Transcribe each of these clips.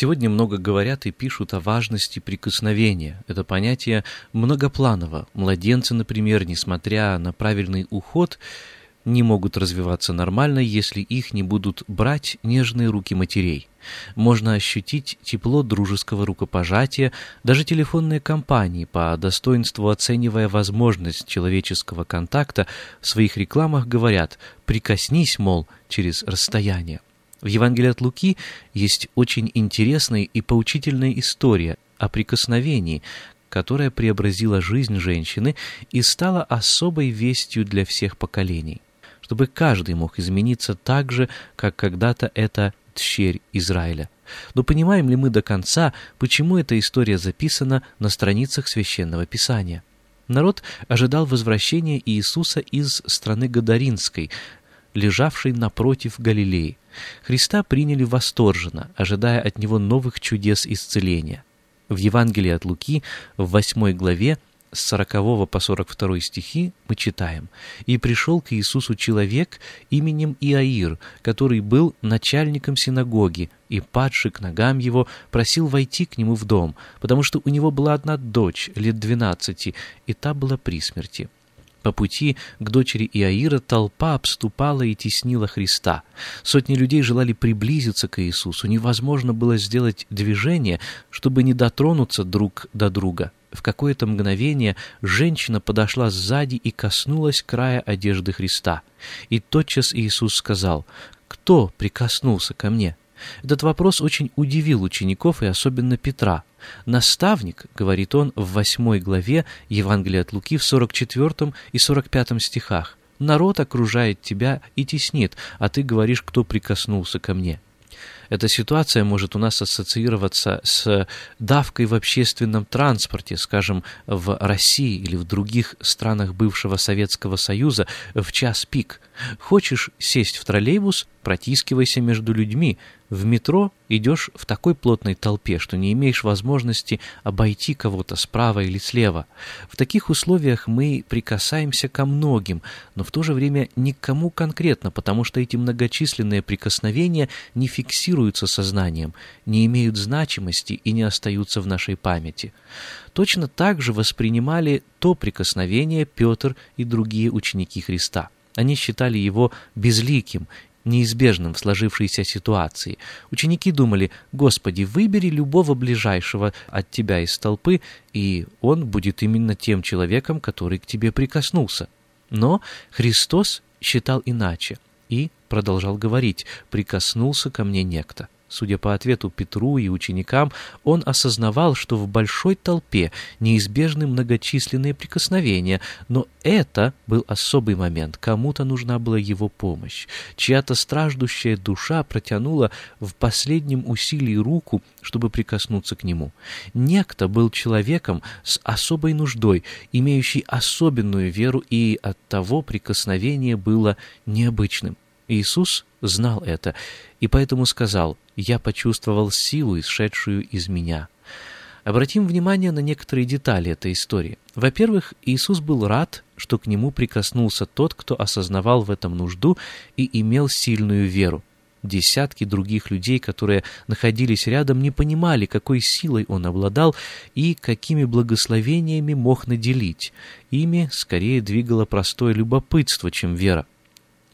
Сегодня много говорят и пишут о важности прикосновения. Это понятие многопланово. Младенцы, например, несмотря на правильный уход, не могут развиваться нормально, если их не будут брать нежные руки матерей. Можно ощутить тепло дружеского рукопожатия, даже телефонные компании, по достоинству оценивая возможность человеческого контакта, в своих рекламах говорят «прикоснись, мол, через расстояние». В Евангелии от Луки есть очень интересная и поучительная история о прикосновении, которая преобразила жизнь женщины и стала особой вестью для всех поколений, чтобы каждый мог измениться так же, как когда-то это тщерь Израиля. Но понимаем ли мы до конца, почему эта история записана на страницах Священного Писания? Народ ожидал возвращения Иисуса из страны Гадаринской, лежавшей напротив Галилеи. Христа приняли восторженно, ожидая от Него новых чудес исцеления. В Евангелии от Луки в 8 главе с 40 по 42 стихи мы читаем «И пришел к Иисусу человек именем Иаир, который был начальником синагоги, и, падший к ногам его, просил войти к нему в дом, потому что у него была одна дочь, лет двенадцати, и та была при смерти». По пути к дочери Иаира толпа обступала и теснила Христа. Сотни людей желали приблизиться к Иисусу. Невозможно было сделать движение, чтобы не дотронуться друг до друга. В какое-то мгновение женщина подошла сзади и коснулась края одежды Христа. И тотчас Иисус сказал, «Кто прикоснулся ко мне?» Этот вопрос очень удивил учеников и особенно Петра. «Наставник», — говорит он в восьмой главе Евангелия от Луки в 44 и 45 стихах, «народ окружает тебя и теснит, а ты говоришь, кто прикоснулся ко мне». Эта ситуация может у нас ассоциироваться с давкой в общественном транспорте, скажем, в России или в других странах бывшего Советского Союза в час пик. Хочешь сесть в троллейбус, протискивайся между людьми, в метро идешь в такой плотной толпе, что не имеешь возможности обойти кого-то справа или слева. В таких условиях мы прикасаемся ко многим, но в то же время ни к кому конкретно, потому что эти многочисленные прикосновения не фиксируются сознанием, не имеют значимости и не остаются в нашей памяти. Точно так же воспринимали то прикосновение Петр и другие ученики Христа. Они считали его безликим неизбежным в сложившейся ситуации. Ученики думали, «Господи, выбери любого ближайшего от тебя из толпы, и он будет именно тем человеком, который к тебе прикоснулся». Но Христос считал иначе и продолжал говорить, «Прикоснулся ко мне некто». Судя по ответу Петру и ученикам, он осознавал, что в большой толпе неизбежны многочисленные прикосновения, но это был особый момент, кому-то нужна была его помощь. Чья-то страждущая душа протянула в последнем усилии руку, чтобы прикоснуться к нему. Некто был человеком с особой нуждой, имеющий особенную веру, и от того прикосновение было необычным. Иисус знал это, и поэтому сказал, «Я почувствовал силу, исшедшую из меня». Обратим внимание на некоторые детали этой истории. Во-первых, Иисус был рад, что к нему прикоснулся тот, кто осознавал в этом нужду и имел сильную веру. Десятки других людей, которые находились рядом, не понимали, какой силой он обладал и какими благословениями мог наделить. Ими скорее двигало простое любопытство, чем вера.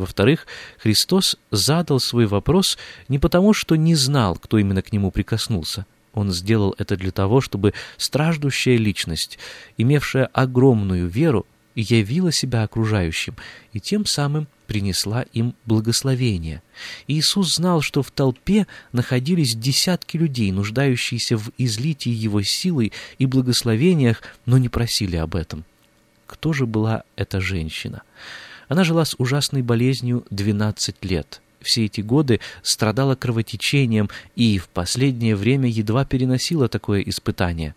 Во-вторых, Христос задал свой вопрос не потому, что не знал, кто именно к нему прикоснулся. Он сделал это для того, чтобы страждущая личность, имевшая огромную веру, явила себя окружающим и тем самым принесла им благословение. Иисус знал, что в толпе находились десятки людей, нуждающиеся в излитии Его силой и благословениях, но не просили об этом. Кто же была эта женщина? Она жила с ужасной болезнью 12 лет. Все эти годы страдала кровотечением и в последнее время едва переносила такое испытание.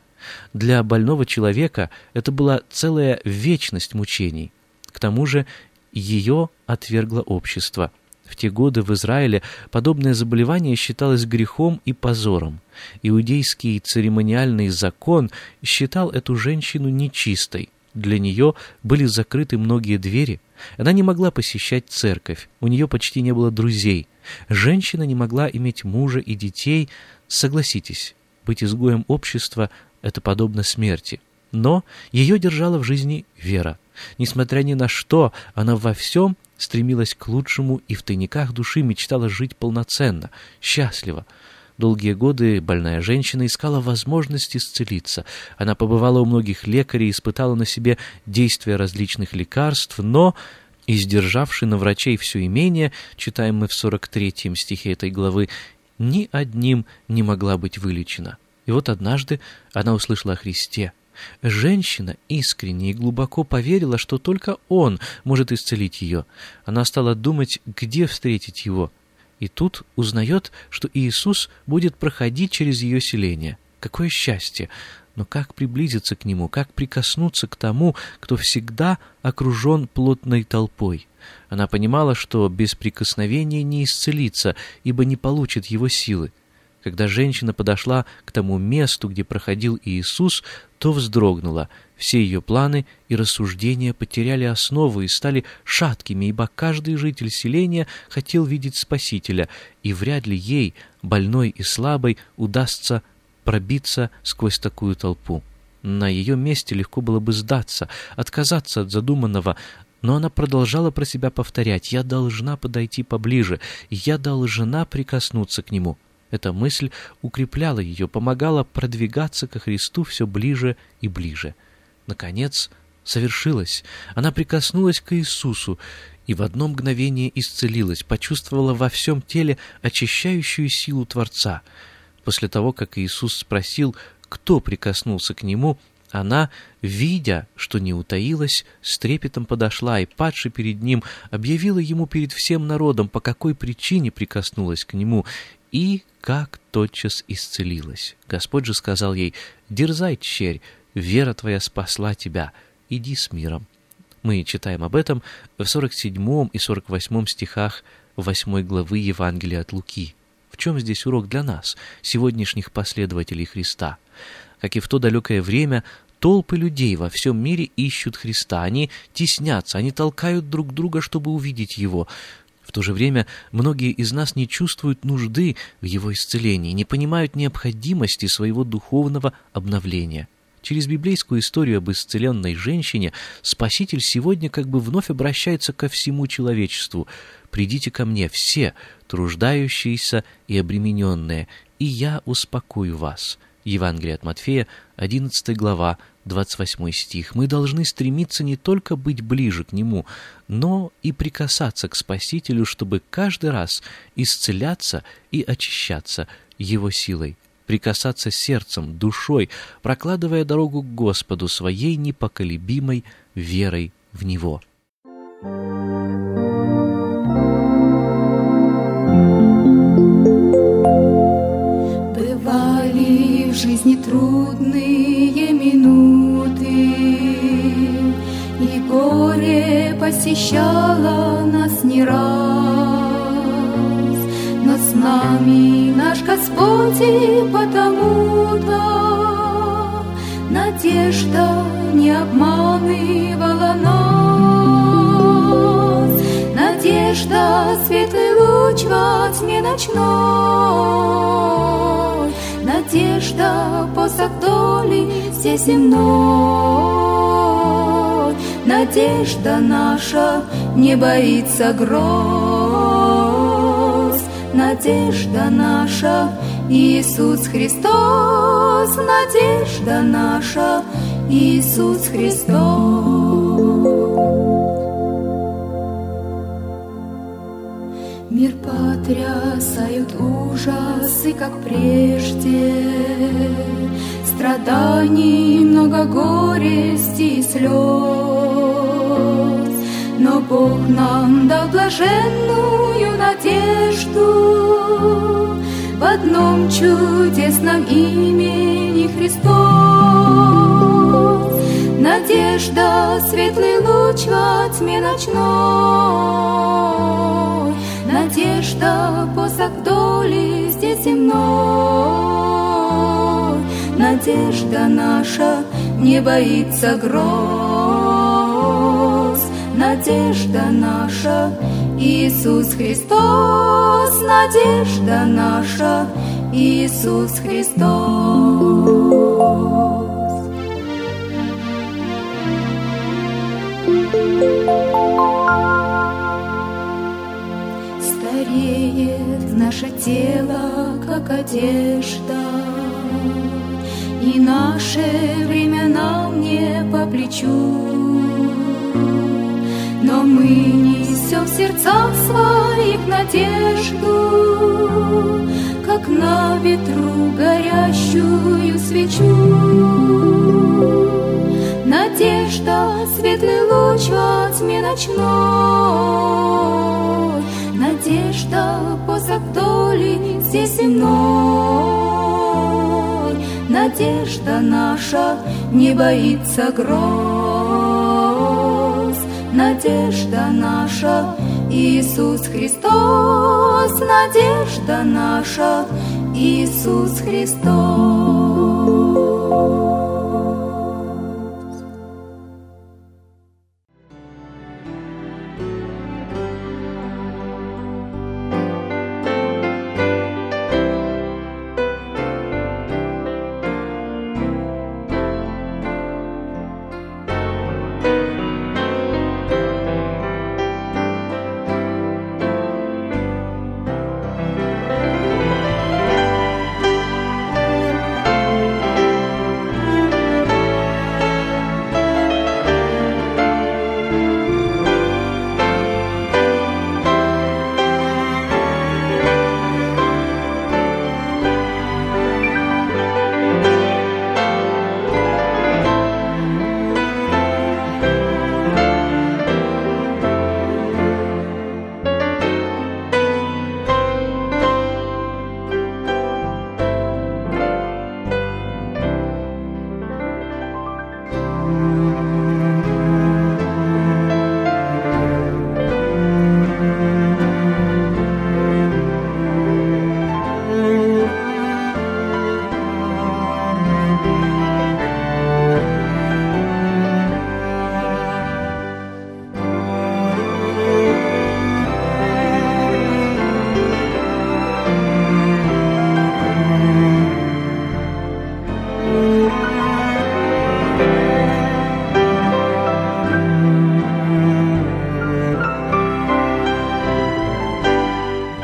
Для больного человека это была целая вечность мучений. К тому же ее отвергло общество. В те годы в Израиле подобное заболевание считалось грехом и позором. Иудейский церемониальный закон считал эту женщину нечистой. Для нее были закрыты многие двери. Она не могла посещать церковь, у нее почти не было друзей. Женщина не могла иметь мужа и детей. Согласитесь, быть изгоем общества — это подобно смерти. Но ее держала в жизни вера. Несмотря ни на что, она во всем стремилась к лучшему и в тайниках души мечтала жить полноценно, счастливо. Долгие годы больная женщина искала возможность исцелиться. Она побывала у многих лекарей, испытала на себе действия различных лекарств, но, издержавши на врачей все имение, читаем мы в 43 стихе этой главы, ни одним не могла быть вылечена. И вот однажды она услышала о Христе — Женщина искренне и глубоко поверила, что только он может исцелить ее. Она стала думать, где встретить его. И тут узнает, что Иисус будет проходить через ее селение. Какое счастье! Но как приблизиться к нему, как прикоснуться к тому, кто всегда окружен плотной толпой? Она понимала, что без прикосновения не исцелится, ибо не получит его силы. Когда женщина подошла к тому месту, где проходил Иисус, то вздрогнула. Все ее планы и рассуждения потеряли основу и стали шаткими, ибо каждый житель селения хотел видеть Спасителя, и вряд ли ей, больной и слабой, удастся пробиться сквозь такую толпу. На ее месте легко было бы сдаться, отказаться от задуманного, но она продолжала про себя повторять «Я должна подойти поближе, я должна прикоснуться к нему». Эта мысль укрепляла ее, помогала продвигаться ко Христу все ближе и ближе. Наконец, совершилось. Она прикоснулась к Иисусу и в одно мгновение исцелилась, почувствовала во всем теле очищающую силу Творца. После того, как Иисус спросил, кто прикоснулся к Нему, она, видя, что не утаилась, с трепетом подошла и, падши перед ним, объявила ему перед всем народом, по какой причине прикоснулась к нему, и как тотчас исцелилась. Господь же сказал ей, «Дерзай, черь, вера твоя спасла тебя, иди с миром». Мы читаем об этом в 47 и 48 стихах 8 главы Евангелия от Луки. В чем здесь урок для нас, сегодняшних последователей Христа? Как и в то далекое время, толпы людей во всем мире ищут Христа, они теснятся, они толкают друг друга, чтобы увидеть Его. В то же время многие из нас не чувствуют нужды в его исцелении, не понимают необходимости своего духовного обновления. Через библейскую историю об исцеленной женщине Спаситель сегодня как бы вновь обращается ко всему человечеству. «Придите ко мне все, труждающиеся и обремененные, и я успокою вас». Евангелие от Матфея, 11 глава, 28 стих. Мы должны стремиться не только быть ближе к Нему, но и прикасаться к Спасителю, чтобы каждый раз исцеляться и очищаться Его силой, прикасаться сердцем, душой, прокладывая дорогу к Господу своей непоколебимой верой в Него. Бывали в жизни трудные минуты, и горе посещало нас не раз, с нами. Наш Господь и потому-то надежда не обманывала нас, надежда светлый луч во тьме ночной, Надежда посох доли здесь земной. Надежда наша не боится гроз, Надежда наша Иисус Христос, надежда наша, Иисус Христос. Мир потрясают ужасы, как прежде, Страданий много горести и слез. Но Бог нам дал блаженную надежду, в одном чудесном имени Христос. Надежда, светлый луч во тьме ночной, Надежда, посох доли здесь земной. Надежда наша не боится гроз, Надежда наша Иисус Христос, надежда наша, Иисус Христос. Стареет наше тело, как одежда, И наше время нам не по плечу. Но мы несем в сердцах своих надежду, Как на ветру горящую свечу. Надежда, светлый луч во тьме ночной, Надежда, посох доли здесь земной. Надежда наша не боится гроз, надежда наша, Иисус Христос, надежда наша, Иисус Христос.